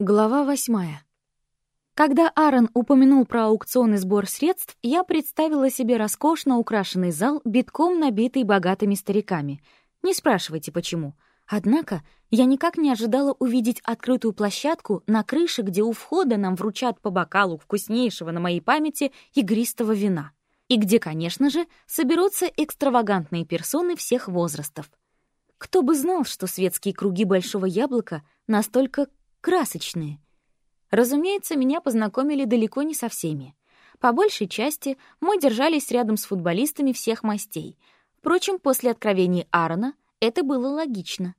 Глава восьмая. Когда Аарон упомянул про аукцион и сбор средств, я представила себе роскошно украшенный зал, битком набитый богатыми стариками. Не спрашивайте, почему. Однако я никак не ожидала увидеть открытую площадку на крыше, где у входа нам вручат по бокалу вкуснейшего на моей памяти игристого вина. И где, конечно же, соберутся экстравагантные персоны всех возрастов. Кто бы знал, что светские круги Большого Яблока настолько красочные. Разумеется, меня познакомили далеко не со всеми. По большей части мы держались рядом с футболистами всех мастей. Впрочем, после откровений Аарона это было логично.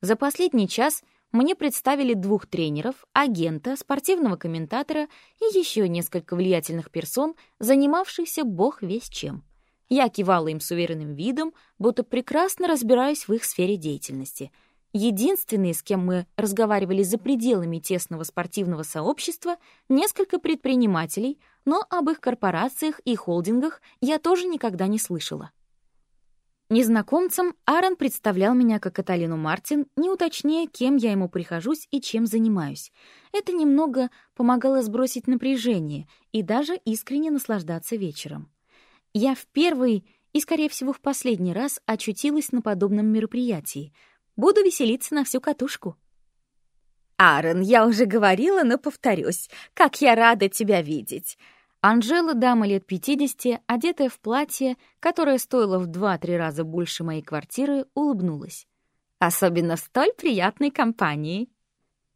За последний час мне представили двух тренеров, агента, спортивного комментатора и еще несколько влиятельных персон, занимавшихся бог весь чем. Я кивала им с уверенным видом, будто прекрасно разбираюсь в их сфере деятельности — Единственные, с кем мы разговаривали за пределами тесного спортивного сообщества, несколько предпринимателей, но об их корпорациях и холдингах я тоже никогда не слышала. Незнакомцам Аарон представлял меня как Каталину Мартин, не уточняя, кем я ему прихожусь и чем занимаюсь. Это немного помогало сбросить напряжение и даже искренне наслаждаться вечером. Я в первый и, скорее всего, в последний раз очутилась на подобном мероприятии — Буду веселиться на всю катушку. «Аарон, я уже говорила, но повторюсь. Как я рада тебя видеть!» Анжела, дама лет 50, одетая в платье, которое стоило в два-три раза больше моей квартиры, улыбнулась. «Особенно в столь приятной компании!»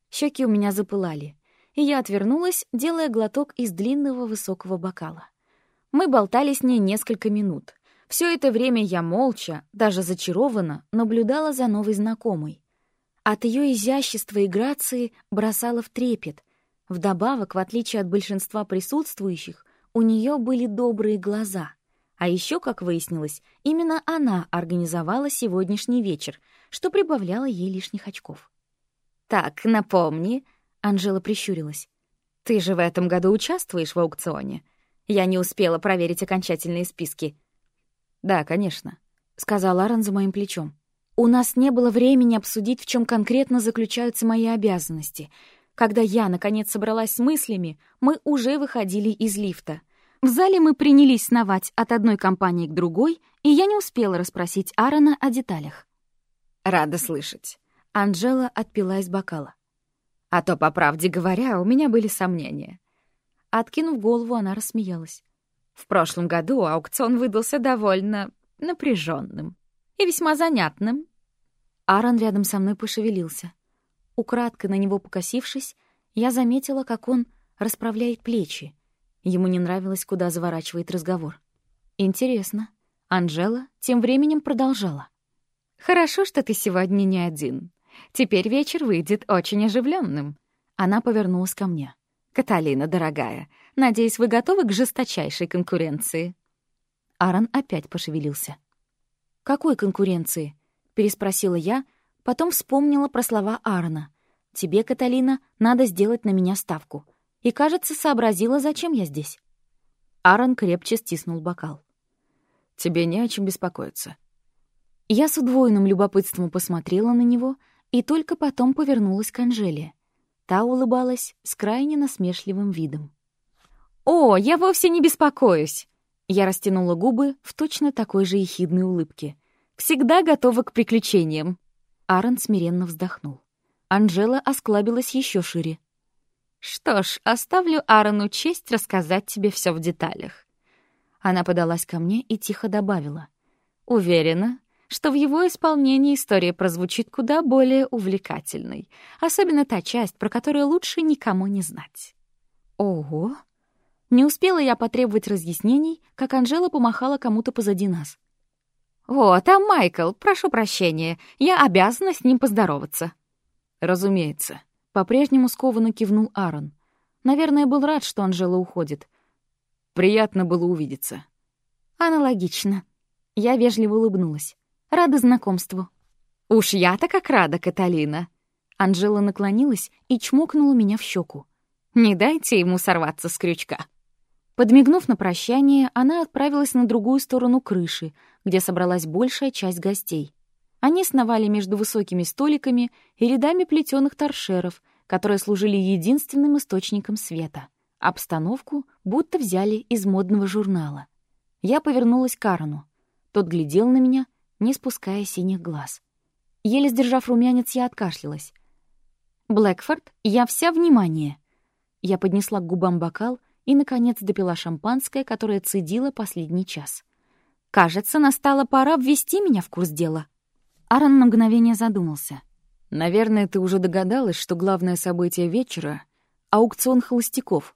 Щеки у меня запылали, и я отвернулась, делая глоток из длинного высокого бокала. Мы болтали с ней несколько минут. Все это время я молча, даже зачарованно, наблюдала за новой знакомой. От ее изящества и грации бросала в трепет. Вдобавок, в отличие от большинства присутствующих, у нее были добрые глаза. А еще, как выяснилось, именно она организовала сегодняшний вечер, что прибавляло ей лишних очков. «Так, напомни», — Анжела прищурилась, «ты же в этом году участвуешь в аукционе. Я не успела проверить окончательные списки. «Да, конечно», — сказал Аарон за моим плечом. «У нас не было времени обсудить, в чем конкретно заключаются мои обязанности. Когда я, наконец, собралась с мыслями, мы уже выходили из лифта. В зале мы принялись сновать от одной компании к другой, и я не успела расспросить Аарона о деталях. «Рада слышать». Анжела отпила из бокала. «А то, по правде говоря, у меня были сомнения». Откинув голову, она рассмеялась. В прошлом году аукцион выдался довольно напряженным и весьма занятным. Аарон рядом со мной пошевелился. Украдкой на него покосившись, я заметила, как он расправляет плечи. Ему не нравилось, куда заворачивает разговор. Интересно. Анжела тем временем продолжала. «Хорошо, что ты сегодня не один. Теперь вечер выйдет очень оживленным. Она повернулась ко мне. «Каталина, дорогая, надеюсь, вы готовы к жесточайшей конкуренции?» Аарон опять пошевелился. «Какой конкуренции?» — переспросила я, потом вспомнила про слова Аарона. «Тебе, Каталина, надо сделать на меня ставку». И, кажется, сообразила, зачем я здесь. Аарон крепче стиснул бокал. «Тебе не о чем беспокоиться». Я с удвоенным любопытством посмотрела на него и только потом повернулась к Анжеле. Та улыбалась с крайне насмешливым видом. «О, я вовсе не беспокоюсь!» Я растянула губы в точно такой же ехидной улыбке. «Всегда готова к приключениям!» Аарон смиренно вздохнул. Анжела осклабилась еще шире. «Что ж, оставлю Аарону честь рассказать тебе все в деталях». Она подалась ко мне и тихо добавила. «Уверена, что в его исполнении история прозвучит куда более увлекательной, особенно та часть, про которую лучше никому не знать. Ого! Не успела я потребовать разъяснений, как Анжела помахала кому-то позади нас. «О, там Майкл, прошу прощения, я обязана с ним поздороваться». «Разумеется», — по-прежнему скованно кивнул Аарон. Наверное, был рад, что Анжела уходит. «Приятно было увидеться». «Аналогично». Я вежливо улыбнулась. Рада знакомству». «Уж я-то как рада, Каталина!» Анжела наклонилась и чмокнула меня в щеку. «Не дайте ему сорваться с крючка». Подмигнув на прощание, она отправилась на другую сторону крыши, где собралась большая часть гостей. Они сновали между высокими столиками и рядами плетеных торшеров, которые служили единственным источником света. Обстановку будто взяли из модного журнала. Я повернулась к Аарону. Тот глядел на меня, не спуская синих глаз. Еле сдержав румянец, я откашлялась. «Блэкфорд, я вся внимание!» Я поднесла к губам бокал и, наконец, допила шампанское, которое цедила последний час. «Кажется, настала пора ввести меня в курс дела». Аарон на мгновение задумался. «Наверное, ты уже догадалась, что главное событие вечера — аукцион холостяков».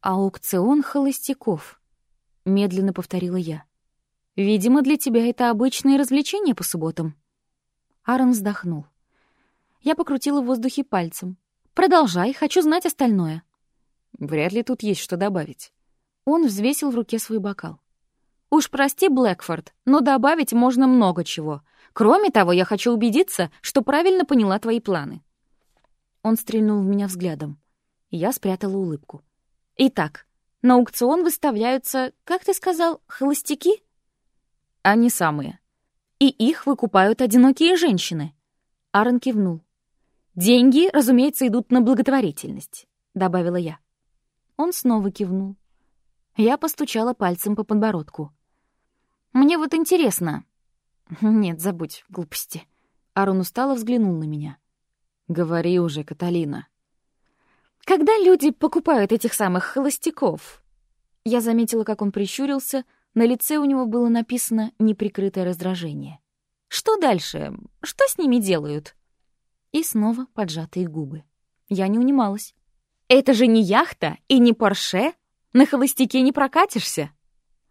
«Аукцион холостяков», — медленно повторила я. «Видимо, для тебя это обычное развлечение по субботам». Аарон вздохнул. Я покрутила в воздухе пальцем. «Продолжай, хочу знать остальное». Вряд ли тут есть что добавить. Он взвесил в руке свой бокал. «Уж прости, Блэкфорд, но добавить можно много чего. Кроме того, я хочу убедиться, что правильно поняла твои планы». Он стрельнул в меня взглядом. Я спрятала улыбку. «Итак, на аукцион выставляются, как ты сказал, холостяки?» «Они самые». «И их выкупают одинокие женщины». Аарон кивнул. «Деньги, разумеется, идут на благотворительность», — добавила я. Он снова кивнул. Я постучала пальцем по подбородку. «Мне вот интересно...» «Нет, забудь, глупости». Арон устало взглянул на меня. «Говори уже, Каталина». «Когда люди покупают этих самых холостяков...» Я заметила, как он прищурился, на лице у него было написано неприкрытое раздражение. «Что дальше? Что с ними делают?» И снова поджатые губы. Я не унималась. Это же не яхта и не Порше. На холостяке не прокатишься.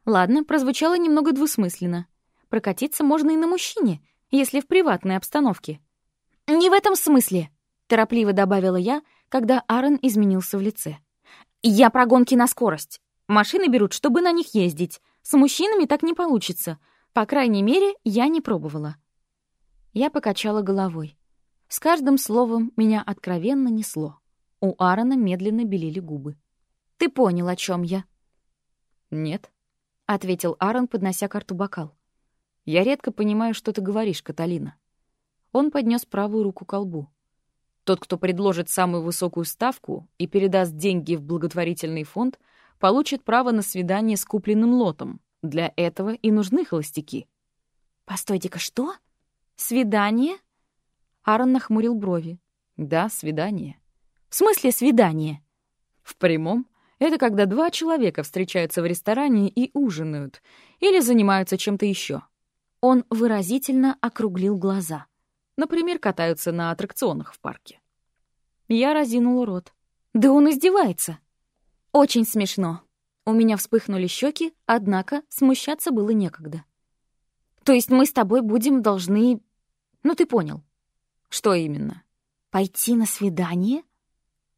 Ладно, прозвучало немного двусмысленно. Прокатиться можно и на мужчине, если в приватной обстановке. «Не в этом смысле», — торопливо добавила я, когда Аарон изменился в лице. «Я про гонки на скорость. Машины берут, чтобы на них ездить. С мужчинами так не получится. По крайней мере, я не пробовала». Я покачала головой. С каждым словом меня откровенно несло. У Аарона медленно белели губы. «Ты понял, о чем я?» «Нет», — ответил Аарон, поднося карту бокал. «Я редко понимаю, что ты говоришь, Каталина». Он поднес правую руку к колбу. «Тот, кто предложит самую высокую ставку и передаст деньги в благотворительный фонд, получит право на свидание с купленным лотом. Для этого и нужны холостяки». «Постойте-ка, что? Свидание?» Аарон нахмурил брови. «Да, свидание. В смысле свидание? В прямом — это когда два человека встречаются в ресторане и ужинают, или занимаются чем-то еще. Он выразительно округлил глаза. Например, катаются на аттракционах в парке. Я разинул рот. Да он издевается. Очень смешно. У меня вспыхнули щеки, однако смущаться было некогда. То есть мы с тобой будем должны... Ну, ты понял. Что именно? Пойти на свидание?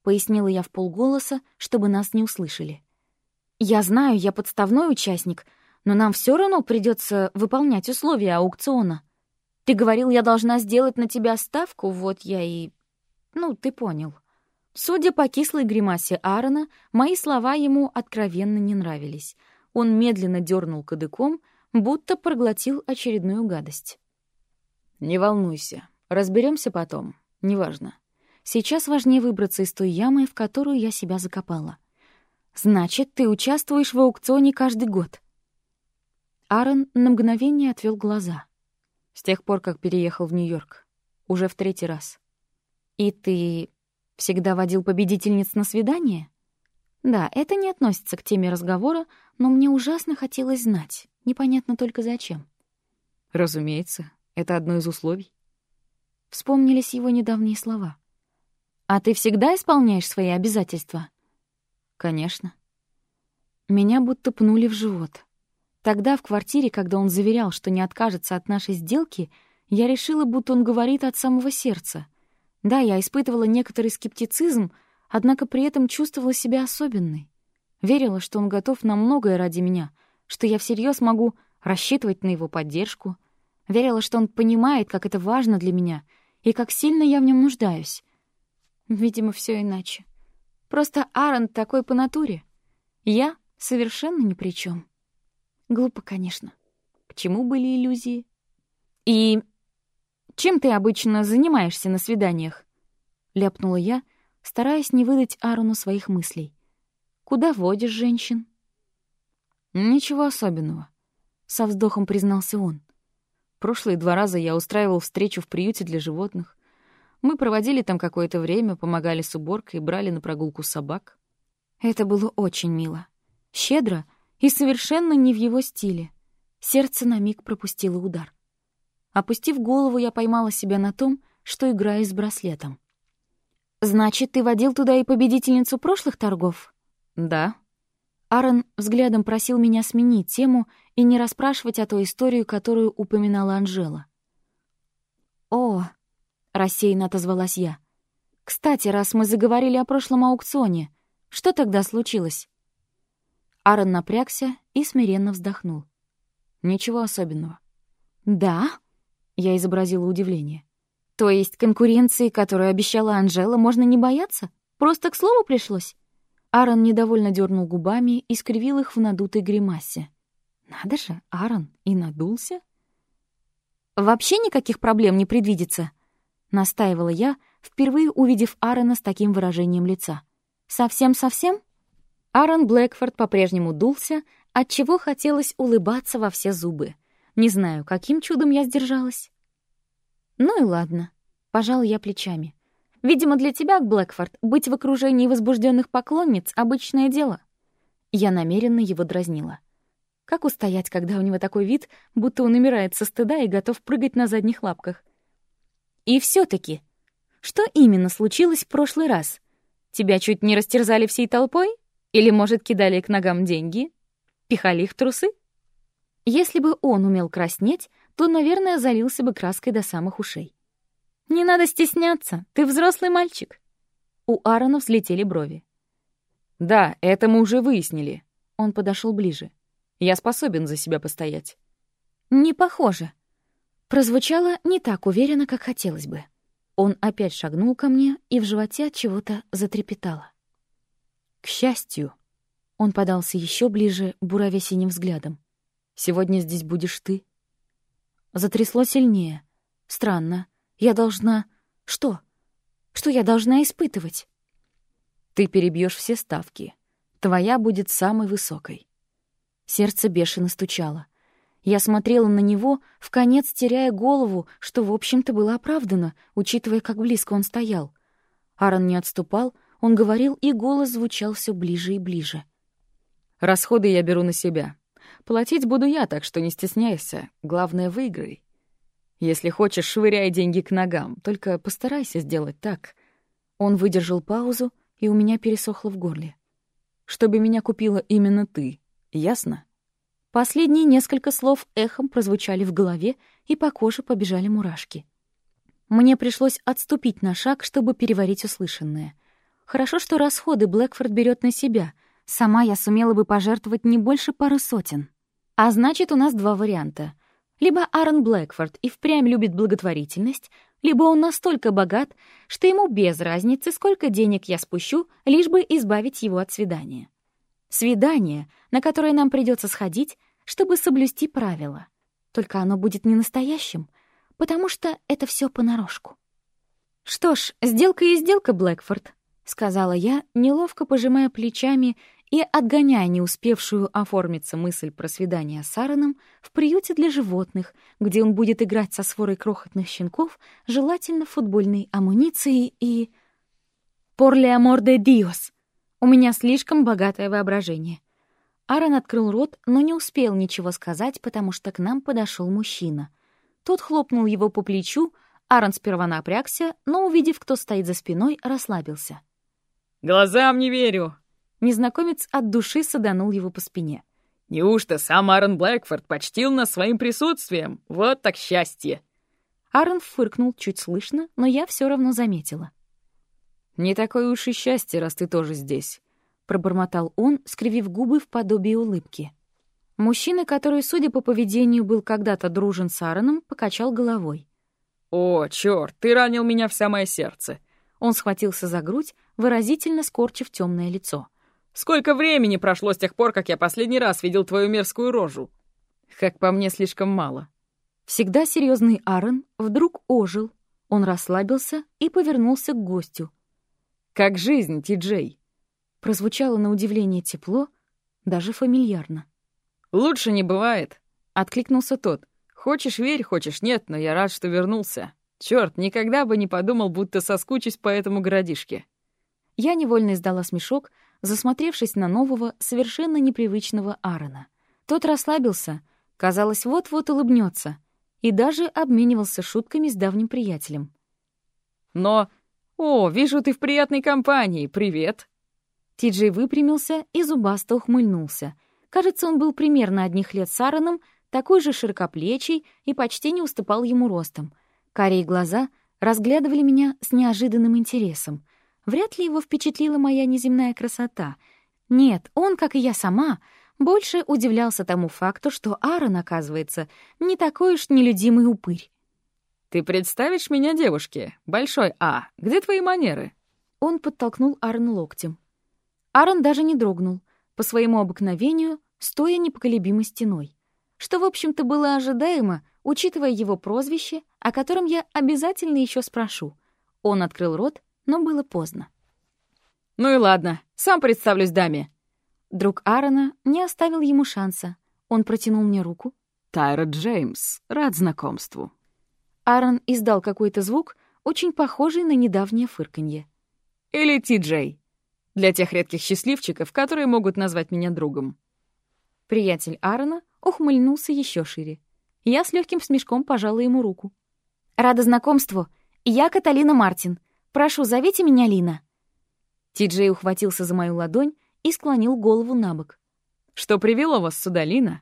— пояснила я в полголоса, чтобы нас не услышали. «Я знаю, я подставной участник, но нам все равно придется выполнять условия аукциона. Ты говорил, я должна сделать на тебя ставку, вот я и... Ну, ты понял». Судя по кислой гримасе Аарона, мои слова ему откровенно не нравились. Он медленно дернул кадыком, будто проглотил очередную гадость. «Не волнуйся, разберемся потом, неважно. Сейчас важнее выбраться из той ямы, в которую я себя закопала. Значит, ты участвуешь в аукционе каждый год. Аарон на мгновение отвел глаза. С тех пор, как переехал в Нью-Йорк. Уже в третий раз. И ты всегда водил победительниц на свидание? Да, это не относится к теме разговора, но мне ужасно хотелось знать. Непонятно только зачем. Разумеется, это одно из условий. Вспомнились его недавние слова. «А ты всегда исполняешь свои обязательства?» «Конечно». Меня будто пнули в живот. Тогда в квартире, когда он заверял, что не откажется от нашей сделки, я решила, будто он говорит от самого сердца. Да, я испытывала некоторый скептицизм, однако при этом чувствовала себя особенной. Верила, что он готов на многое ради меня, что я всерьез могу рассчитывать на его поддержку. Верила, что он понимает, как это важно для меня и как сильно я в нем нуждаюсь. Видимо, все иначе. Просто Аарон такой по натуре. Я совершенно ни при чем. Глупо, конечно. К чему были иллюзии? И чем ты обычно занимаешься на свиданиях? Ляпнула я, стараясь не выдать Аарону своих мыслей. «Куда водишь женщин?» «Ничего особенного», — со вздохом признался он. «Прошлые два раза я устраивал встречу в приюте для животных. Мы проводили там какое-то время, помогали с уборкой, брали на прогулку собак». Это было очень мило. Щедро и совершенно не в его стиле. Сердце на миг пропустило удар. Опустив голову, я поймала себя на том, что играю с браслетом. «Значит, ты водил туда и победительницу прошлых торгов?» «Да», Аарон взглядом просил меня сменить тему и не расспрашивать о той истории, которую упоминала Анжела. «О!» — рассеянно отозвалась я. «Кстати, раз мы заговорили о прошлом аукционе, что тогда случилось?» Аарон напрягся и смиренно вздохнул. «Ничего особенного». «Да?» — я изобразила удивление. «То есть конкуренции, которую обещала Анжела, можно не бояться? Просто к слову пришлось?» Аарон недовольно дернул губами и скривил их в надутой гримасе. «Надо же, Аарон и надулся?» «Вообще никаких проблем не предвидится», — настаивала я, впервые увидев Аарона с таким выражением лица. «Совсем-совсем?» Аарон Блэкфорд по-прежнему дулся, отчего хотелось улыбаться во все зубы. Не знаю, каким чудом я сдержалась. «Ну и ладно», — пожал я плечами. Видимо, для тебя, Блэкфорд, быть в окружении возбужденных поклонниц — обычное дело. Я намеренно его дразнила. Как устоять, когда у него такой вид, будто он умирает со стыда и готов прыгать на задних лапках? И все таки что именно случилось в прошлый раз? Тебя чуть не растерзали всей толпой? Или, может, кидали к ногам деньги? Пихали их трусы? Если бы он умел краснеть, то, наверное, залился бы краской до самых ушей. «Не надо стесняться, ты взрослый мальчик». У Аарона взлетели брови. «Да, это мы уже выяснили». Он подошел ближе. «Я способен за себя постоять». «Не похоже». Прозвучало не так уверенно, как хотелось бы. Он опять шагнул ко мне, и в животе от чего-то затрепетало. «К счастью», — он подался еще ближе, буравя синим взглядом. «Сегодня здесь будешь ты». Затрясло сильнее. Странно. Я должна... Что? Что я должна испытывать? Ты перебьешь все ставки. Твоя будет самой высокой. Сердце бешено стучало. Я смотрела на него, в конец теряя голову, что, в общем-то, было оправдано, учитывая, как близко он стоял. Аарон не отступал, он говорил, и голос звучал все ближе и ближе. «Расходы я беру на себя. Платить буду я, так что не стесняйся. Главное, выиграй. Если хочешь, швыряй деньги к ногам, только постарайся сделать так. Он выдержал паузу, и у меня пересохло в горле. Чтобы меня купила именно ты, ясно? Последние несколько слов эхом прозвучали в голове, и по коже побежали мурашки. Мне пришлось отступить на шаг, чтобы переварить услышанное. Хорошо, что расходы Блэкфорд берет на себя. Сама я сумела бы пожертвовать не больше пары сотен. А значит, у нас два варианта. Либо Аарон Блэкфорд и впрямь любит благотворительность, либо он настолько богат, что ему без разницы, сколько денег я спущу, лишь бы избавить его от свидания. Свидание, на которое нам придется сходить, чтобы соблюсти правила. Только оно будет не настоящим, потому что это все понарошку. «Что ж, сделка и сделка, Блэкфорд», — сказала я, неловко пожимая плечами и отгоняя не успевшую оформиться мысль про свидание с Аароном в приюте для животных, где он будет играть со сворой крохотных щенков, желательно футбольной амуницией и... «Por le Dios!» У меня слишком богатое воображение. Аарон открыл рот, но не успел ничего сказать, потому что к нам подошел мужчина. Тот хлопнул его по плечу, Аарон сперва напрягся, но, увидев, кто стоит за спиной, расслабился. «Глазам не верю!» Незнакомец от души саданул его по спине. «Неужто сам Аарон Блэкфорд почтил нас своим присутствием? Вот так счастье!» Аарон фыркнул чуть слышно, но я все равно заметила. «Не такое уж и счастье, раз ты тоже здесь», — пробормотал он, скривив губы в подобии улыбки. Мужчина, который, судя по поведению, был когда-то дружен с Аароном, покачал головой. «О, чёрт, ты ранил меня в самое сердце!» Он схватился за грудь, выразительно скорчив темное лицо. Сколько времени прошло с тех пор, как я последний раз видел твою мерзкую рожу? Как по мне, слишком мало. Всегда серьезный Аарон вдруг ожил. Он расслабился и повернулся к гостю. «Как жизнь, Ти-Джей?» Прозвучало на удивление тепло, даже фамильярно. «Лучше не бывает», — откликнулся тот. «Хочешь — верь, хочешь — нет, но я рад, что вернулся. Чёрт, никогда бы не подумал, будто соскучусь по этому городишке». Я невольно издала смешок, засмотревшись на нового, совершенно непривычного Аарона. Тот расслабился, казалось, вот-вот улыбнется, и даже обменивался шутками с давним приятелем. «Но... О, вижу, ты в приятной компании, привет!» Тиджей выпрямился и зубасто ухмыльнулся. Кажется, он был примерно одних лет с Аароном, такой же широкоплечий и почти не уступал ему ростом. Карие глаза разглядывали меня с неожиданным интересом. Вряд ли его впечатлила моя неземная красота. Нет, он, как и я сама, больше удивлялся тому факту, что Аарон, оказывается, не такой уж нелюдимый упырь. «Ты представишь меня девушке? Большой А. Где твои манеры?» Он подтолкнул Аарон локтем. Аарон даже не дрогнул, по своему обыкновению, стоя непоколебимой стеной. Что, в общем-то, было ожидаемо, учитывая его прозвище, о котором я обязательно еще спрошу. Он открыл рот, но было поздно. «Ну и ладно, сам представлюсь даме». Друг Аарона не оставил ему шанса. Он протянул мне руку. «Тайра Джеймс, рад знакомству». Аарон издал какой-то звук, очень похожий на недавнее фырканье. «Или Ти-Джей. Для тех редких счастливчиков, которые могут назвать меня другом». Приятель Аарона ухмыльнулся еще шире. Я с легким смешком пожала ему руку. «Рада знакомству. Я Каталина Мартин. Прошу, зовите меня Лина». Ти-Джей ухватился за мою ладонь и склонил голову на бок. «Что привело вас сюда, Лина?»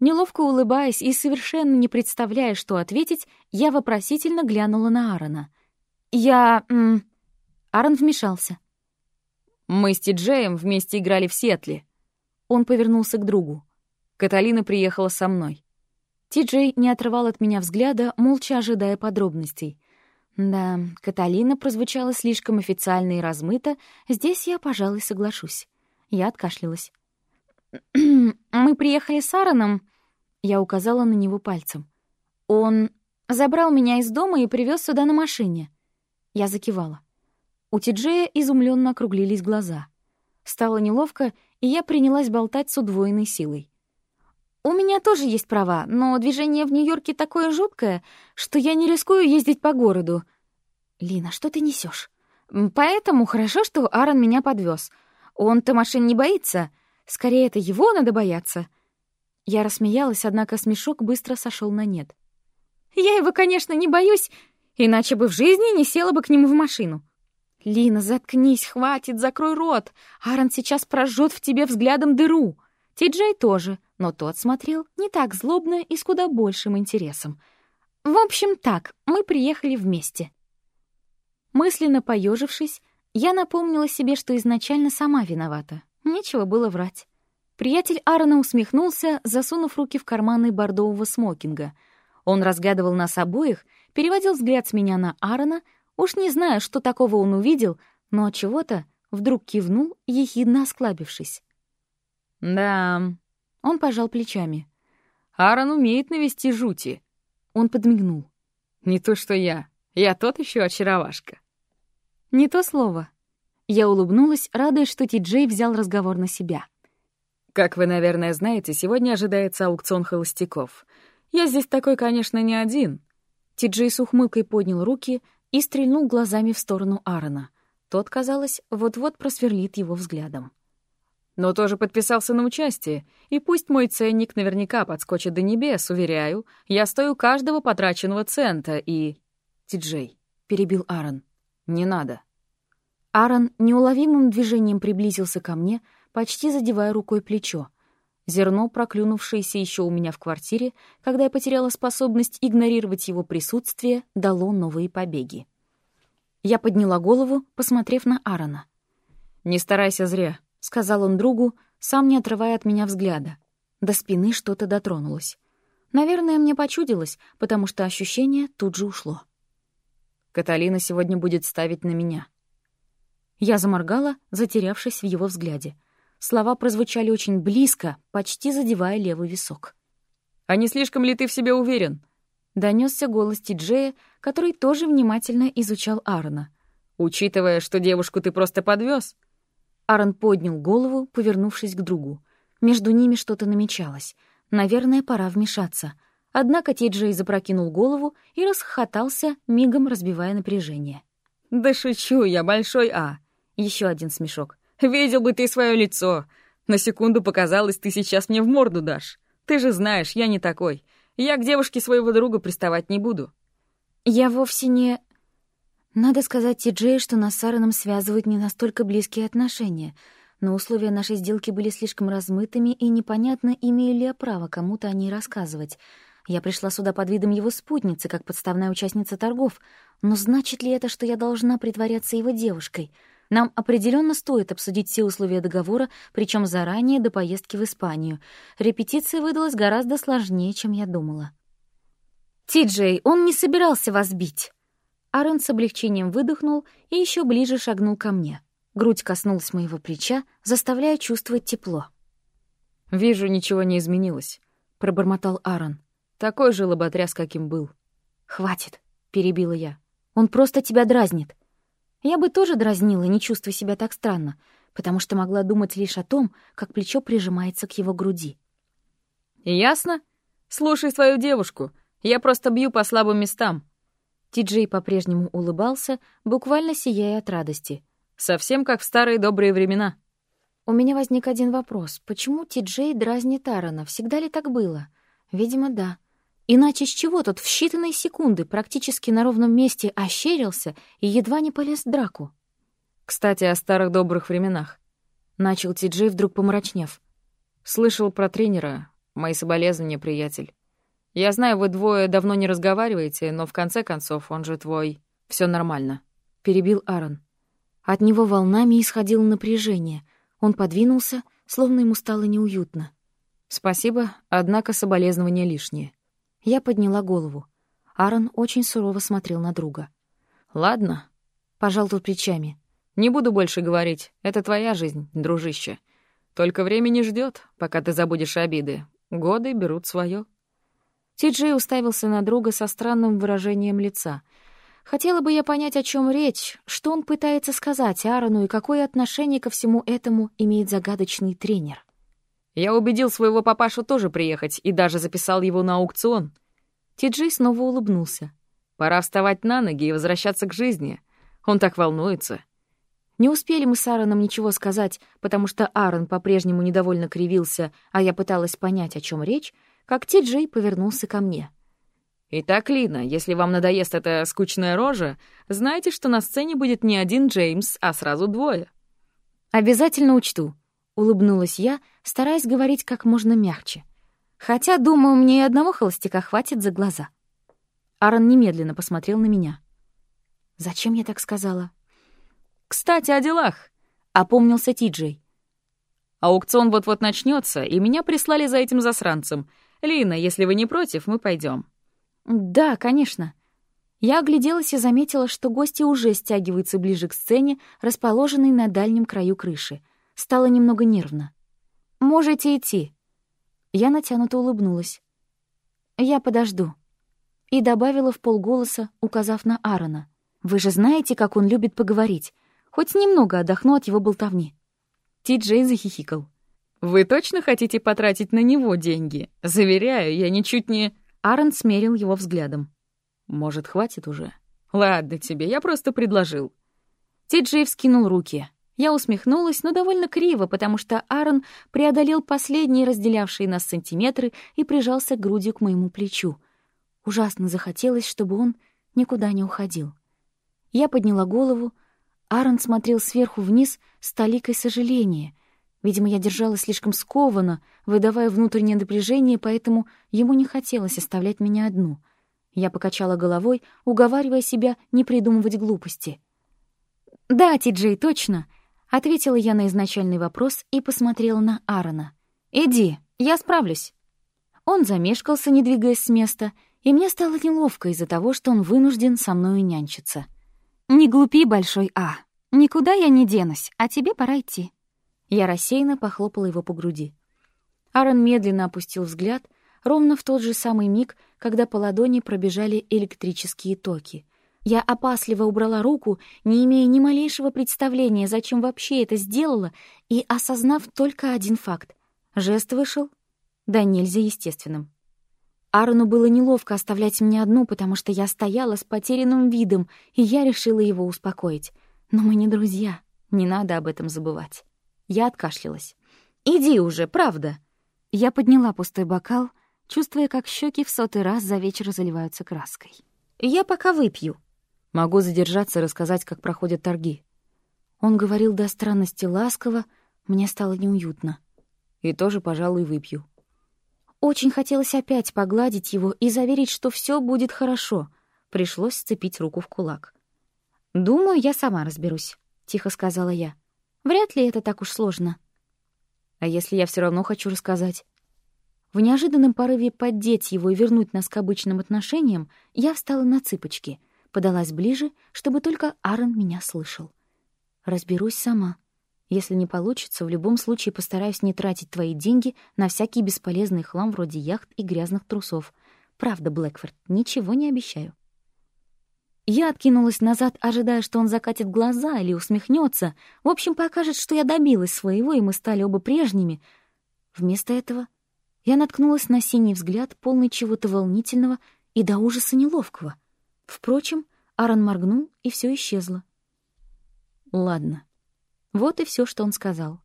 Неловко улыбаясь и совершенно не представляя, что ответить, я вопросительно глянула на Аарона. «Я...» м Аарон вмешался. «Мы с Ти-Джеем вместе играли в Сетле». Он повернулся к другу. Каталина приехала со мной. Ти-Джей не отрывал от меня взгляда, молча ожидая подробностей. Да, Каталина прозвучала слишком официально и размыто, здесь я, пожалуй, соглашусь. Я откашлялась. «Мы приехали с Аароном», — я указала на него пальцем. «Он забрал меня из дома и привез сюда на машине». Я закивала. У Тиджея изумленно округлились глаза. Стало неловко, и я принялась болтать с удвоенной силой. У меня тоже есть права, но движение в Нью-Йорке такое жуткое, что я не рискую ездить по городу. Лина, что ты несешь? Поэтому хорошо, что Аарон меня подвез. Он-то машин не боится. Скорее, это его надо бояться. Я рассмеялась, однако смешок быстро сошел на нет. Я его, конечно, не боюсь, иначе бы в жизни не села бы к нему в машину. Лина, заткнись, хватит, закрой рот. Аарон сейчас прожжет в тебе взглядом дыру. Ти-Джей тоже — но тот смотрел не так злобно и с куда большим интересом. В общем, так, мы приехали вместе. Мысленно поежившись, я напомнила себе, что изначально сама виновата. Нечего было врать. Приятель Аарона усмехнулся, засунув руки в карманы бордового смокинга. Он разгадывал нас обоих, переводил взгляд с меня на Аарона, уж не знаю, что такого он увидел, но от чего-то вдруг кивнул, ехидно осклабившись. «Да, он пожал плечами. «Аарон умеет навести жути». Он подмигнул. «Не то что я. Я тот еще очаровашка». «Не то слово». Я улыбнулась, радуясь, что Ти-Джей взял разговор на себя. «Как вы, наверное, знаете, сегодня ожидается аукцион холостяков. Я здесь такой, конечно, не один». Ти-Джей с ухмылкой поднял руки и стрельнул глазами в сторону Аарона. Тот, казалось, вот-вот просверлит его взглядом но тоже подписался на участие, и пусть мой ценник наверняка подскочит до небес, уверяю, я стою каждого потраченного цента и... Ти-Джей, перебил Аарон. Не надо. Аарон неуловимым движением приблизился ко мне, почти задевая рукой плечо. Зерно, проклюнувшееся еще у меня в квартире, когда я потеряла способность игнорировать его присутствие, дало новые побеги. Я подняла голову, посмотрев на Аарона. «Не старайся зря. — сказал он другу, сам не отрывая от меня взгляда. До спины что-то дотронулось. Наверное, мне почудилось, потому что ощущение тут же ушло. «Каталина сегодня будет ставить на меня». Я заморгала, затерявшись в его взгляде. Слова прозвучали очень близко, почти задевая левый висок. «А не слишком ли ты в себе уверен?» Донесся голос Тиджея, который тоже внимательно изучал Аарона. Учитывая, что девушку ты просто подвез. Аарон поднял голову, повернувшись к другу. Между ними что-то намечалось. Наверное, пора вмешаться. Однако Ти-Джей запрокинул голову и расхохотался, мигом разбивая напряжение. «Да шучу я, большой А!» Еще один смешок. «Видел бы ты свое лицо! На секунду показалось, ты сейчас мне в морду дашь. Ты же знаешь, я не такой. Я к девушке своего друга приставать не буду». «Я вовсе не...» Надо сказать Ти-Джею, что нас с Аароном связывают не настолько близкие отношения, но условия нашей сделки были слишком размытыми, и непонятно, имею ли я право кому-то о ней рассказывать. Я пришла сюда под видом его спутницы, как подставная участница торгов, но значит ли это, что я должна притворяться его девушкой? Нам определенно стоит обсудить все условия договора, причем заранее до поездки в Испанию. Репетиция выдалась гораздо сложнее, чем я думала. «Ти-Джей, он не собирался вас бить!» Аарон с облегчением выдохнул и еще ближе шагнул ко мне. Грудь коснулась моего плеча, заставляя чувствовать тепло. «Вижу, ничего не изменилось», — пробормотал Аарон. «Такой же лоботряс, каким был». «Хватит», — перебила я. «Он просто тебя дразнит». Я бы тоже дразнила, не чувствуя себя так странно, потому что могла думать лишь о том, как плечо прижимается к его груди. «Ясно? Слушай свою девушку. Я просто бью по слабым местам. Ти-Джей по-прежнему улыбался, буквально сияя от радости. «Совсем как в старые добрые времена». У меня возник один вопрос. Почему Ти-Джей дразнит Аарона? Всегда ли так было? Видимо, да. Иначе с чего тот в считанные секунды практически на ровном месте ощерился и едва не полез в драку? «Кстати, о старых добрых временах», — начал Ти-Джей, вдруг помрачнев. «Слышал про тренера. Мои соболезнования, приятель. Я знаю, вы двое давно не разговариваете, но в конце концов он же твой. Все нормально», — перебил Аарон. От него волнами исходило напряжение. Он подвинулся, словно ему стало неуютно. «Спасибо, однако соболезнования лишние». Я подняла голову. Аарон очень сурово смотрел на друга. «Ладно», — пожал тут плечами. «Не буду больше говорить. Это твоя жизнь, дружище. Только время не ждет, пока ты забудешь обиды. Годы берут свое. Ти-Джей уставился на друга со странным выражением лица. Хотела бы я понять, о чем речь, что он пытается сказать Аарону и какое отношение ко всему этому имеет загадочный тренер. Я убедил своего папашу тоже приехать и даже записал его на аукцион. Ти-Джей снова улыбнулся. Пора вставать на ноги и возвращаться к жизни. Он так волнуется. Не успели мы с Аароном ничего сказать, потому что Аарон по-прежнему недовольно кривился, а я пыталась понять, о чем речь, как Ти-Джей повернулся ко мне. «Итак, Лина, если вам надоест эта скучная рожа, знайте, что на сцене будет не один Джеймс, а сразу двое». «Обязательно учту», — улыбнулась я, стараясь говорить как можно мягче. «Хотя, думаю, мне и одного холостяка хватит за глаза». Аарон немедленно посмотрел на меня. «Зачем я так сказала?» «Кстати, о делах», — опомнился Ти-Джей. «Аукцион вот-вот начнется, и меня прислали за этим засранцем — «Лина, если вы не против, мы пойдем. «Да, конечно». Я огляделась и заметила, что гости уже стягиваются ближе к сцене, расположенной на дальнем краю крыши. Стало немного нервно. «Можете идти». Я натянуто улыбнулась. «Я подожду». И добавила в полголоса, указав на Аарона. «Вы же знаете, как он любит поговорить. Хоть немного отдохну от его болтовни». Ти-Джей захихикал. «Вы точно хотите потратить на него деньги? Заверяю, я ничуть не...» Аарон смерил его взглядом. «Может, хватит уже?» «Ладно тебе, я просто предложил». Ти-Джей вскинул руки. Я усмехнулась, но довольно криво, потому что Аарон преодолел последние разделявшие нас сантиметры и прижался грудью к моему плечу. Ужасно захотелось, чтобы он никуда не уходил. Я подняла голову. Аарон смотрел сверху вниз с толикой сожаления, Видимо, я держалась слишком скованно, выдавая внутреннее напряжение, поэтому ему не хотелось оставлять меня одну. Я покачала головой, уговаривая себя не придумывать глупости. «Да, Ти-Джей, точно», — ответила я на изначальный вопрос и посмотрела на Аарона. «Иди, я справлюсь». Он замешкался, не двигаясь с места, и мне стало неловко из-за того, что он вынужден со мной нянчиться. «Не глупи, Большой А. Никуда я не денусь, а тебе пора идти». Я рассеянно похлопала его по груди. Аарон медленно опустил взгляд, ровно в тот же самый миг, когда по ладони пробежали электрические токи. Я опасливо убрала руку, не имея ни малейшего представления, зачем вообще это сделала, и осознав только один факт. Жест вышел, да нельзя естественным. Аарону было неловко оставлять меня одну, потому что я стояла с потерянным видом, и я решила его успокоить. Но мы не друзья, не надо об этом забывать. Я откашлялась. «Иди уже, правда!» Я подняла пустой бокал, чувствуя, как щеки в сотый раз за вечер заливаются краской. «Я пока выпью». Могу задержаться рассказать, как проходят торги. Он говорил до странности ласково, мне стало неуютно. И тоже, пожалуй, выпью. Очень хотелось опять погладить его и заверить, что все будет хорошо. Пришлось сцепить руку в кулак. «Думаю, я сама разберусь», — тихо сказала я. «Вряд ли это так уж сложно». «А если я все равно хочу рассказать?» В неожиданном порыве поддеть его и вернуть нас к обычным отношениям, я встала на цыпочки, подалась ближе, чтобы только Аарон меня слышал. «Разберусь сама», если не получится, в любом случае постараюсь не тратить твои деньги на всякий бесполезный хлам вроде яхт и грязных трусов. Правда, Блэкфорд, ничего не обещаю. Я откинулась назад, ожидая, что он закатит глаза или усмехнется. В общем, покажет, что я добилась своего, и мы стали оба прежними. Вместо этого я наткнулась на синий взгляд, полный чего-то волнительного и до ужаса неловкого. Впрочем, Аарон моргнул, и все исчезло. «Ладно», вот и все, что он сказал.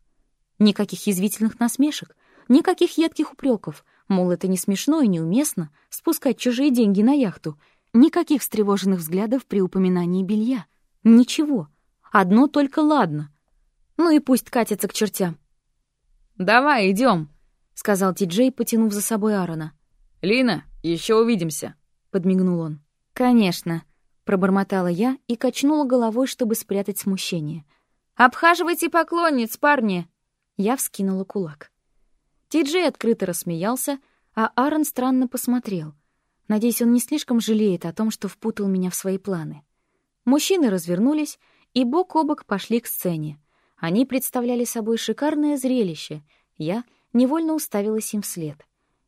Никаких язвительных насмешек, никаких едких упреков, мол, это не смешно и неуместно спускать чужие деньги на яхту, никаких встревоженных взглядов при упоминании белья. Ничего. Одно только ладно. Ну и пусть катится к чертям. «Давай, идем, сказал Ти-Джей, потянув за собой Аарона. «Лина, еще увидимся», — подмигнул он. «Конечно», — пробормотала я и качнула головой, чтобы спрятать смущение — «Обхаживайте поклонниц, парни!» Я вскинула кулак. Ти-Джей открыто рассмеялся, а Аарон странно посмотрел. Надеюсь, он не слишком жалеет о том, что впутал меня в свои планы. Мужчины развернулись и бок о бок пошли к сцене. Они представляли собой шикарное зрелище. Я невольно уставилась им вслед.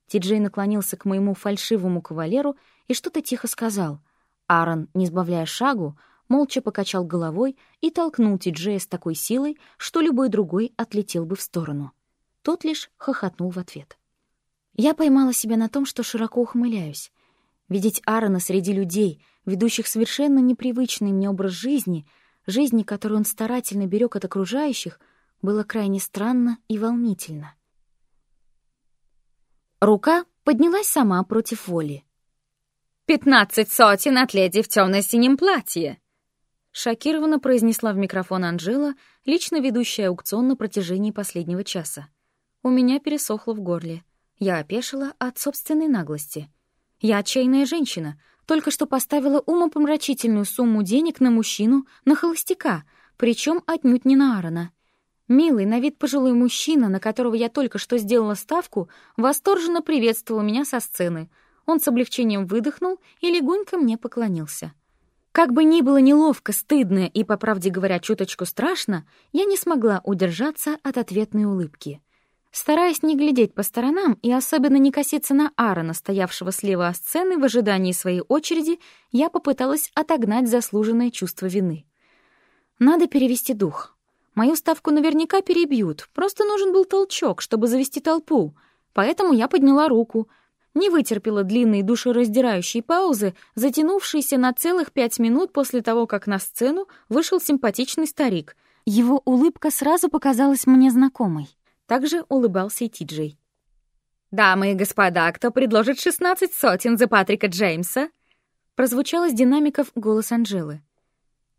Ти-Джей наклонился к моему фальшивому кавалеру и что-то тихо сказал. Аарон, не сбавляя шагу, молча покачал головой и толкнул Ти-Джея с такой силой, что любой другой отлетел бы в сторону. Тот лишь хохотнул в ответ. Я поймала себя на том, что широко ухмыляюсь. Видеть Аарона среди людей, ведущих совершенно непривычный мне образ жизни, жизни, которую он старательно берег от окружающих, было крайне странно и волнительно. Рука поднялась сама против воли. «Пятнадцать сотен от леди в темно-синем платье!» шокированно произнесла в микрофон Анжела, лично ведущая аукцион на протяжении последнего часа. У меня пересохло в горле. Я опешила от собственной наглости. Я отчаянная женщина, только что поставила умопомрачительную сумму денег на мужчину, на холостяка, причем отнюдь не на Аарона. Милый, на вид пожилой мужчина, на которого я только что сделала ставку, восторженно приветствовал меня со сцены. Он с облегчением выдохнул и легонько мне поклонился. Как бы ни было неловко, стыдно и, по правде говоря, чуточку страшно, я не смогла удержаться от ответной улыбки. Стараясь не глядеть по сторонам и особенно не коситься на Аарона, стоявшего слева от сцены в ожидании своей очереди, я попыталась отогнать заслуженное чувство вины. Надо перевести дух. Мою ставку наверняка перебьют, просто нужен был толчок, чтобы завести толпу. Поэтому я подняла руку — не вытерпела длинной душераздирающей паузы, затянувшейся на целых пять минут после того, как на сцену вышел симпатичный старик. Его улыбка сразу показалась мне знакомой. Также улыбался и Ти-Джей. «Дамы и господа, кто предложит шестнадцать сотен за Патрика Джеймса?» Прозвучал из динамиков голос Анжелы.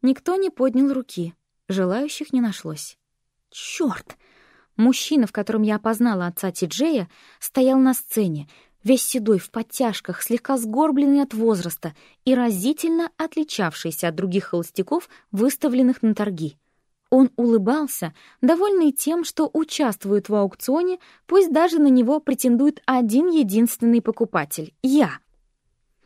Никто не поднял руки. Желающих не нашлось. Чёрт! Мужчина, в котором я опознала отца Ти-Джея, стоял на сцене, весь седой в подтяжках, слегка сгорбленный от возраста и разительно отличавшийся от других холостяков, выставленных на торги. Он улыбался, довольный тем, что участвует в аукционе, пусть даже на него претендует один единственный покупатель — я.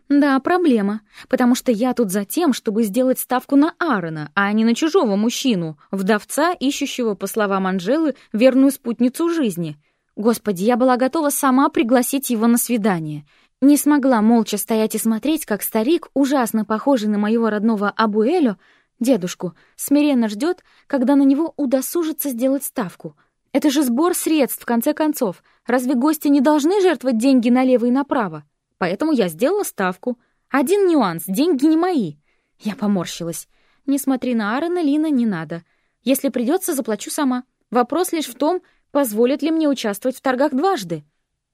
Да, проблема, потому что я тут за тем, чтобы сделать ставку на Аарона, а не на чужого мужчину, вдовца, ищущего, по словам Анжелы, верную спутницу жизни — Господи, я была готова сама пригласить его на свидание. Не смогла молча стоять и смотреть, как старик, ужасно похожий на моего родного Абуэлю, дедушку, смиренно ждет, когда на него удосужится сделать ставку. Это же сбор средств, в конце концов. Разве гости не должны жертвовать деньги налево и направо? Поэтому я сделала ставку. Один нюанс — деньги не мои. Я поморщилась. Не смотри на Аарона, Лина, не надо. Если придется, заплачу сама. Вопрос лишь в том, позволят ли мне участвовать в торгах дважды.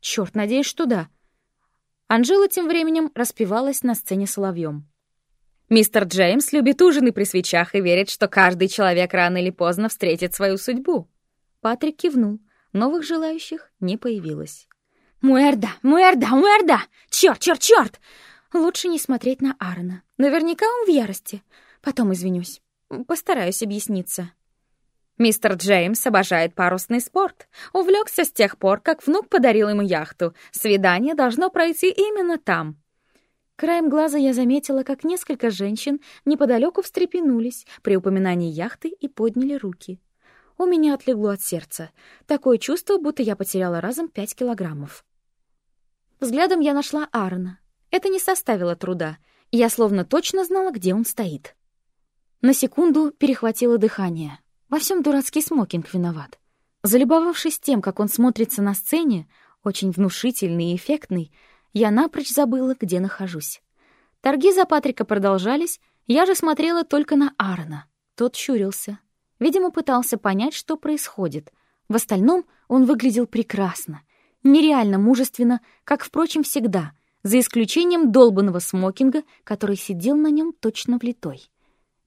Черт, надеюсь, что да. Анжела тем временем распевалась на сцене соловьем. Мистер Джеймс любит ужины при свечах и верит, что каждый человек рано или поздно встретит свою судьбу. Патрик кивнул. Новых желающих не появилось. «Муэрда! Муэрда! Муэрда! Чёрт, чёрт, чёрт!» Лучше не смотреть на Аарона. Наверняка он в ярости. Потом извинюсь. Постараюсь объясниться. Мистер Джеймс обожает парусный спорт. Увлекся с тех пор, как внук подарил ему яхту. Свидание должно пройти именно там. Краем глаза я заметила, как несколько женщин неподалеку встрепенулись при упоминании яхты и подняли руки. У меня отлегло от сердца. Такое чувство, будто я потеряла разом пять килограммов. Взглядом я нашла Аарона. Это не составило труда. Я словно точно знала, где он стоит. На секунду перехватило дыхание. Во всем дурацкий смокинг виноват. Залюбовавшись тем, как он смотрится на сцене, очень внушительный и эффектный, я напрочь забыла, где нахожусь. Торги за Патрика продолжались, я же смотрела только на Аарона. Тот щурился. Видимо, пытался понять, что происходит. В остальном он выглядел прекрасно. Нереально мужественно, как, впрочем, всегда, за исключением долбанного смокинга, который сидел на нем точно влитой.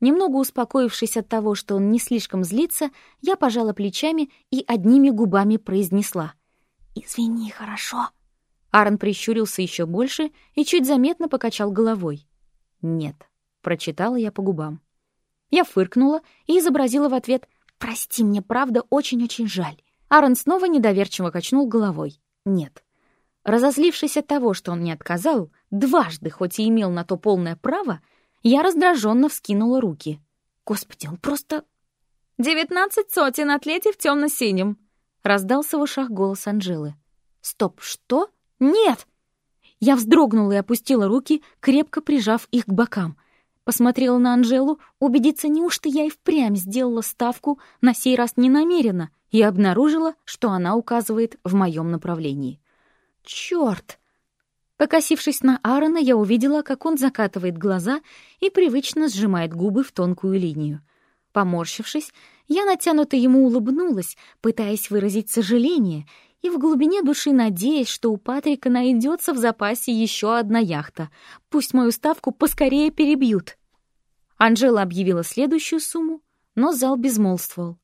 Немного успокоившись от того, что он не слишком злится, я пожала плечами и одними губами произнесла. «Извини, хорошо?» Аарон прищурился еще больше и чуть заметно покачал головой. «Нет», — прочитала я по губам. Я фыркнула и изобразила в ответ «Прости, мне правда очень-очень жаль». Аарон снова недоверчиво качнул головой. «Нет». Разозлившись от того, что он не отказал, дважды, хоть и имел на то полное право, я раздраженно вскинула руки. Господи, он просто... «Девятнадцать сотен атлете в темно-синем!» — раздался в ушах голос Анжелы. «Стоп, что? Нет!» Я вздрогнула и опустила руки, крепко прижав их к бокам. Посмотрела на Анжелу, убедиться, неужто я и впрямь сделала ставку, на сей раз не намеренно, и обнаружила, что она указывает в моем направлении. «Чёрт!» Покосившись на Аарона, я увидела, как он закатывает глаза и привычно сжимает губы в тонкую линию. Поморщившись, я натянуто ему улыбнулась, пытаясь выразить сожаление, и в глубине души надеясь, что у Патрика найдется в запасе еще одна яхта. Пусть мою ставку поскорее перебьют. Анжела объявила следующую сумму, но зал безмолвствовал.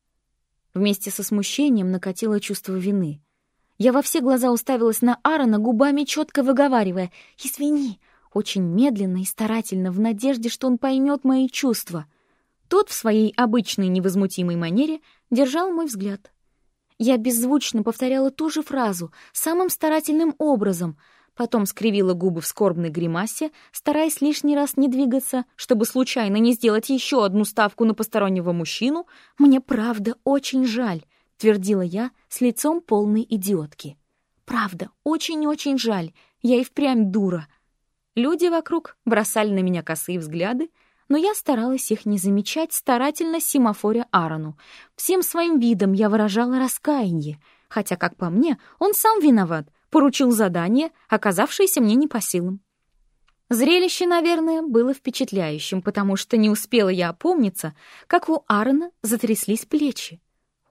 Вместе со смущением накатило чувство вины. Я во все глаза уставилась на Аарона, губами четко выговаривая «Извини», очень медленно и старательно, в надежде, что он поймет мои чувства. Тот в своей обычной невозмутимой манере держал мой взгляд. Я беззвучно повторяла ту же фразу, самым старательным образом, потом скривила губы в скорбной гримасе, стараясь лишний раз не двигаться, чтобы случайно не сделать еще одну ставку на постороннего мужчину. Мне правда очень жаль. — твердила я с лицом полной идиотки. «Правда, очень-очень жаль, я и впрямь дура». Люди вокруг бросали на меня косые взгляды, но я старалась их не замечать, старательно семафоря Аарону. Всем своим видом я выражала раскаяние, хотя, как по мне, он сам виноват, поручил задание, оказавшееся мне не по силам. Зрелище, наверное, было впечатляющим, потому что не успела я опомниться, как у Аарона затряслись плечи.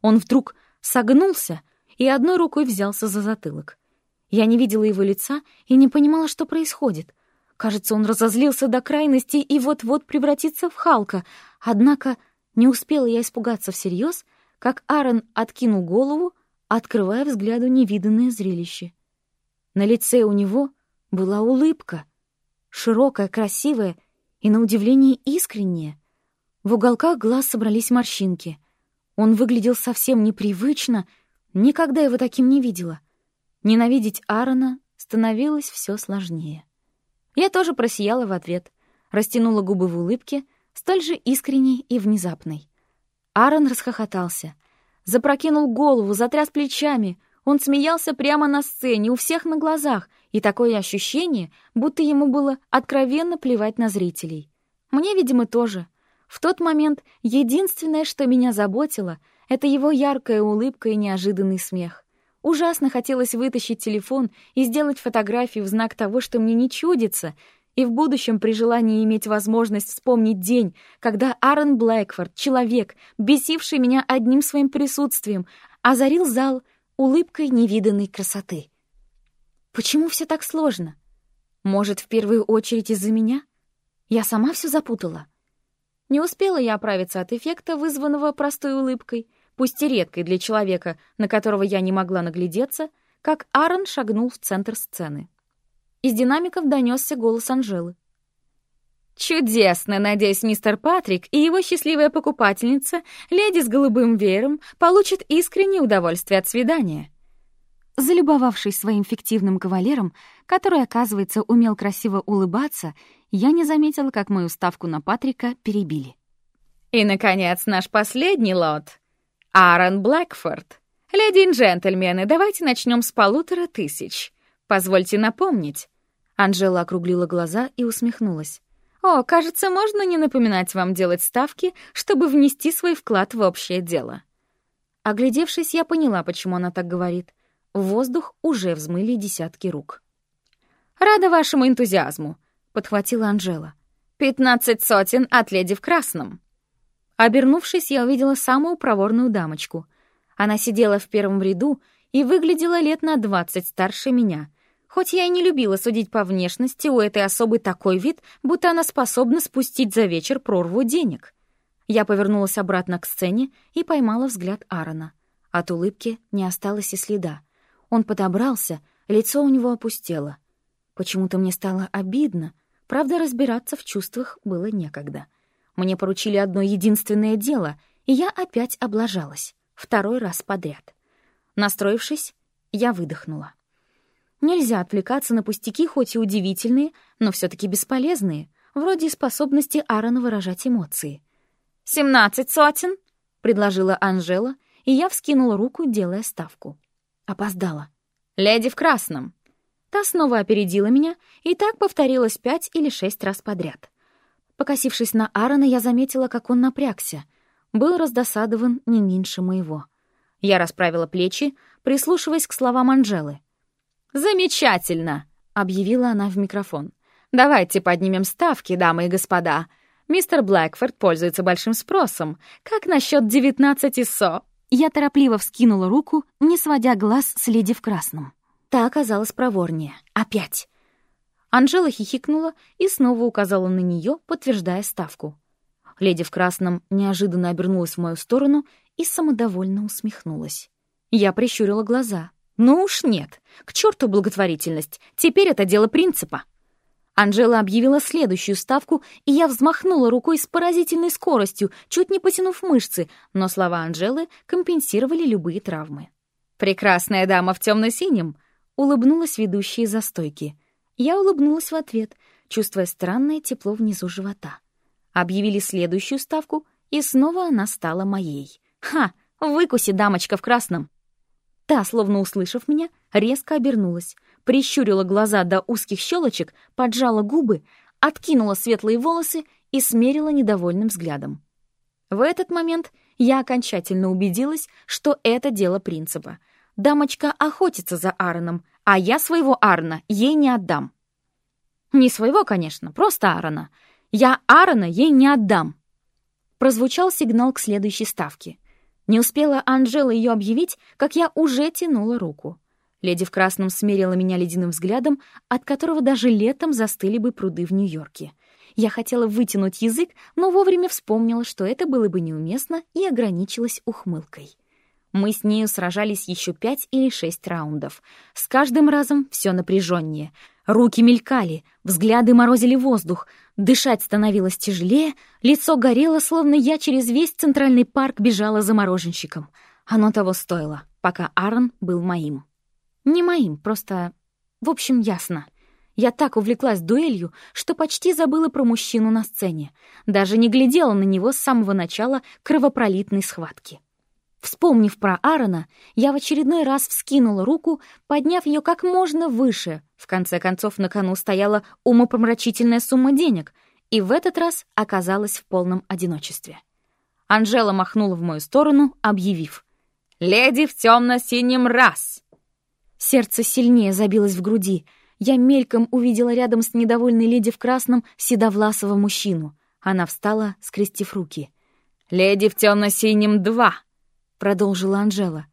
Он вдруг согнулся и одной рукой взялся за затылок. Я не видела его лица и не понимала, что происходит. Кажется, он разозлился до крайности и вот-вот превратится в Халка. Однако не успела я испугаться всерьез, как Аарон откинул голову, открывая взгляду невиданное зрелище. На лице у него была улыбка, широкая, красивая и, на удивление, искренняя. В уголках глаз собрались морщинки. Он выглядел совсем непривычно, никогда его таким не видела. Ненавидеть Аарона становилось все сложнее. Я тоже просияла в ответ, растянула губы в улыбке, столь же искренней и внезапной. Аарон расхохотался, запрокинул голову, затряс плечами. Он смеялся прямо на сцене, у всех на глазах, И такое ощущение, будто ему было откровенно плевать на зрителей. Мне, видимо, тоже. В тот момент единственное, что меня заботило, это его яркая улыбка и неожиданный смех. Ужасно хотелось вытащить телефон и сделать фотографию в знак того, что мне не чудится, и в будущем при желании иметь возможность вспомнить день, когда Аарон Блэкфорд, человек, бесивший меня одним своим присутствием, озарил зал улыбкой невиданной красоты. Почему все так сложно? Может, в первую очередь из-за меня? Я сама все запутала. Не успела я оправиться от эффекта, вызванного простой улыбкой, пусть и редкой для человека, на которого я не могла наглядеться, как Аарон шагнул в центр сцены. Из динамиков донесся голос Анжелы. «Чудесно! Надеюсь, мистер Патрик и его счастливая покупательница, леди с голубым веером, получат искреннее удовольствие от свидания». Залюбовавшись своим фиктивным кавалером, который, оказывается, умел красиво улыбаться, я не заметила, как мою ставку на Патрика перебили. «И, наконец, наш последний лот. Аарон Блэкфорд. Леди и джентльмены, давайте начнем с полутора тысяч. Позвольте напомнить, Анжела округлила глаза и усмехнулась. «О, кажется, можно не напоминать вам делать ставки, чтобы внести свой вклад в общее дело». Оглядевшись, я поняла, почему она так говорит. В воздух уже взмыли десятки рук. «Рада вашему энтузиазму», — подхватила Анжела. «Пятнадцать сотен от леди в красном». Обернувшись, я увидела самую проворную дамочку. Она сидела в первом ряду и выглядела лет на двадцать старше меня, Хоть я и не любила судить по внешности, у этой особы такой вид, будто она способна спустить за вечер прорву денег. Я повернулась обратно к сцене и поймала взгляд Аарона. От улыбки не осталось и следа. Он подобрался, лицо у него опустело. Почему-то мне стало обидно, правда, разбираться в чувствах было некогда. Мне поручили одно единственное дело, и я опять облажалась, второй раз подряд. Настроившись, я выдохнула. Нельзя отвлекаться на пустяки, хоть и удивительные, но все таки бесполезные, вроде способности Аарона выражать эмоции. «Семнадцать сотен!» — предложила Анжела, и я вскинула руку, делая ставку. Опоздала. «Леди в красном!» Та снова опередила меня, и так повторилось пять или шесть раз подряд. Покосившись на Аарона, я заметила, как он напрягся. Был раздосадован не меньше моего. Я расправила плечи, прислушиваясь к словам Анжелы. «Замечательно!» — объявила она в микрофон. «Давайте поднимем ставки, дамы и господа. Мистер Блэкфорд пользуется большим спросом. Как насчет девятнадцати со?» Я торопливо вскинула руку, не сводя глаз с леди в красном. Та оказалась проворнее. Опять. Анжела хихикнула и снова указала на нее, подтверждая ставку. Леди в красном неожиданно обернулась в мою сторону и самодовольно усмехнулась. Я прищурила глаза. Ну уж нет. К черту благотворительность. Теперь это дело принципа. Анжела объявила следующую ставку, и я взмахнула рукой с поразительной скоростью, чуть не потянув мышцы, но слова Анжелы компенсировали любые травмы. «Прекрасная дама в темно-синем!» — улыбнулась ведущая за стойки. Я улыбнулась в ответ, чувствуя странное тепло внизу живота. Объявили следующую ставку, и снова она стала моей. «Ха! Выкуси, дамочка в красном!» Та, словно услышав меня, резко обернулась, прищурила глаза до узких щелочек, поджала губы, откинула светлые волосы и смерила недовольным взглядом. В этот момент я окончательно убедилась, что это дело принципа. Дамочка охотится за Аароном, а я своего Аарона ей не отдам. Не своего, конечно, просто Аарона. Я Аарона ей не отдам. Прозвучал сигнал к следующей ставке — не успела Анжела ее объявить, как я уже тянула руку. Леди в красном смерила меня ледяным взглядом, от которого даже летом застыли бы пруды в Нью-Йорке. Я хотела вытянуть язык, но вовремя вспомнила, что это было бы неуместно, и ограничилась ухмылкой. Мы с нею сражались еще пять или шесть раундов. С каждым разом все напряженнее. Руки мелькали, взгляды морозили воздух, дышать становилось тяжелее, лицо горело, словно я через весь центральный парк бежала за мороженщиком. Оно того стоило, пока Аарон был моим. Не моим, просто... В общем, ясно. Я так увлеклась дуэлью, что почти забыла про мужчину на сцене. Даже не глядела на него с самого начала кровопролитной схватки. Вспомнив про Аарона, я в очередной раз вскинула руку, подняв ее как можно выше. В конце концов, на кону стояла умопомрачительная сумма денег, и в этот раз оказалась в полном одиночестве. Анжела махнула в мою сторону, объявив. «Леди в темно-синем раз!» Сердце сильнее забилось в груди. Я мельком увидела рядом с недовольной леди в красном седовласого мужчину. Она встала, скрестив руки. «Леди в темно-синем два!» Продолжила Анжела.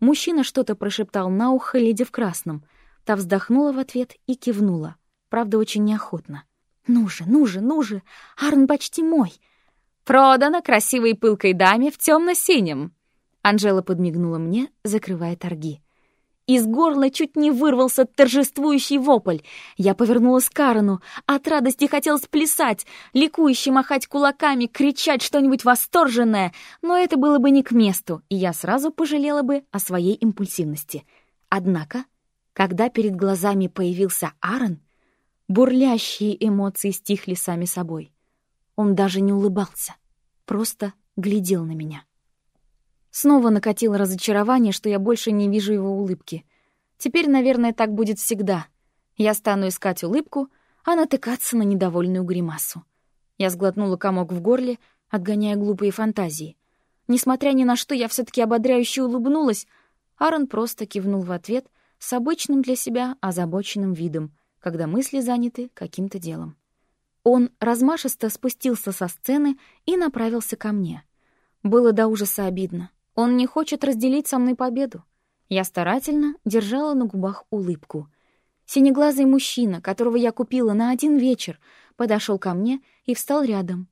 Мужчина что-то прошептал на ухо леди в красном. Та вздохнула в ответ и кивнула, правда, очень неохотно. «Ну же, ну же, ну же! Арн почти мой!» «Продано красивой пылкой даме в темно синем Анжела подмигнула мне, закрывая торги. Из горла чуть не вырвался торжествующий вопль. Я повернулась к Карену. От радости хотелось плясать, ликующе махать кулаками, кричать что-нибудь восторженное, но это было бы не к месту, и я сразу пожалела бы о своей импульсивности. Однако, когда перед глазами появился Аарон, бурлящие эмоции стихли сами собой. Он даже не улыбался, просто глядел на меня. Снова накатило разочарование, что я больше не вижу его улыбки. Теперь, наверное, так будет всегда. Я стану искать улыбку, а натыкаться на недовольную гримасу. Я сглотнула комок в горле, отгоняя глупые фантазии. Несмотря ни на что, я все таки ободряюще улыбнулась. Аарон просто кивнул в ответ с обычным для себя озабоченным видом, когда мысли заняты каким-то делом. Он размашисто спустился со сцены и направился ко мне. Было до ужаса обидно. Он не хочет разделить со мной победу. Я старательно держала на губах улыбку. Синеглазый мужчина, которого я купила на один вечер, подошел ко мне и встал рядом.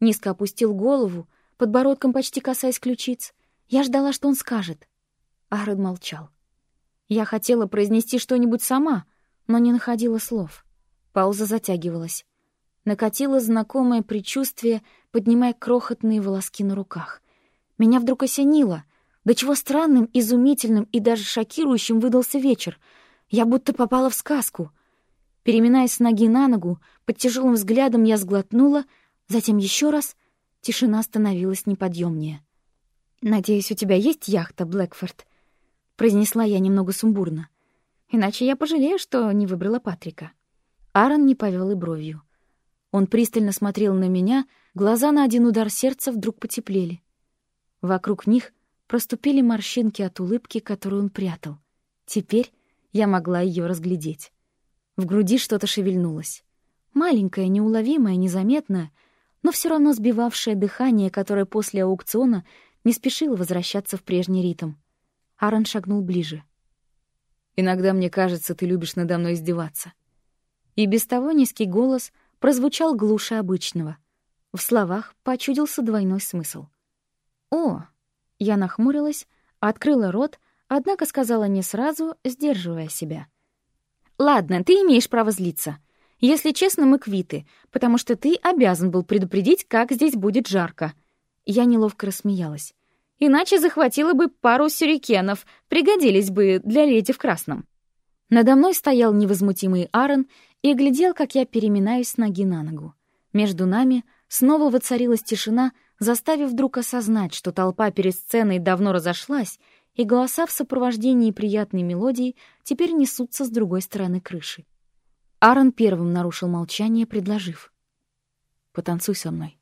Низко опустил голову, подбородком почти касаясь ключиц. Я ждала, что он скажет. Аред молчал. Я хотела произнести что-нибудь сама, но не находила слов. Пауза затягивалась. Накатило знакомое предчувствие, поднимая крохотные волоски на руках. Меня вдруг осенило. До чего странным, изумительным и даже шокирующим выдался вечер. Я будто попала в сказку. Переминаясь с ноги на ногу, под тяжелым взглядом я сглотнула, затем еще раз. Тишина становилась неподъемнее. «Надеюсь, у тебя есть яхта, Блэкфорд?» — произнесла я немного сумбурно. «Иначе я пожалею, что не выбрала Патрика». Аарон не повел и бровью. Он пристально смотрел на меня, глаза на один удар сердца вдруг потеплели. Вокруг них проступили морщинки от улыбки, которую он прятал. Теперь я могла ее разглядеть. В груди что-то шевельнулось. Маленькое, неуловимое, незаметное, но все равно сбивавшее дыхание, которое после аукциона не спешило возвращаться в прежний ритм. Аарон шагнул ближе. «Иногда мне кажется, ты любишь надо мной издеваться». И без того низкий голос прозвучал глуше обычного. В словах почудился двойной смысл. «О!» Я нахмурилась, открыла рот, однако сказала не сразу, сдерживая себя. «Ладно, ты имеешь право злиться. Если честно, мы квиты, потому что ты обязан был предупредить, как здесь будет жарко». Я неловко рассмеялась. «Иначе захватила бы пару сюрикенов, пригодились бы для леди в красном». Надо мной стоял невозмутимый Аарон и глядел, как я переминаюсь с ноги на ногу. Между нами снова воцарилась тишина, заставив вдруг осознать, что толпа перед сценой давно разошлась, и голоса в сопровождении приятной мелодии теперь несутся с другой стороны крыши. Аарон первым нарушил молчание, предложив. «Потанцуй со мной».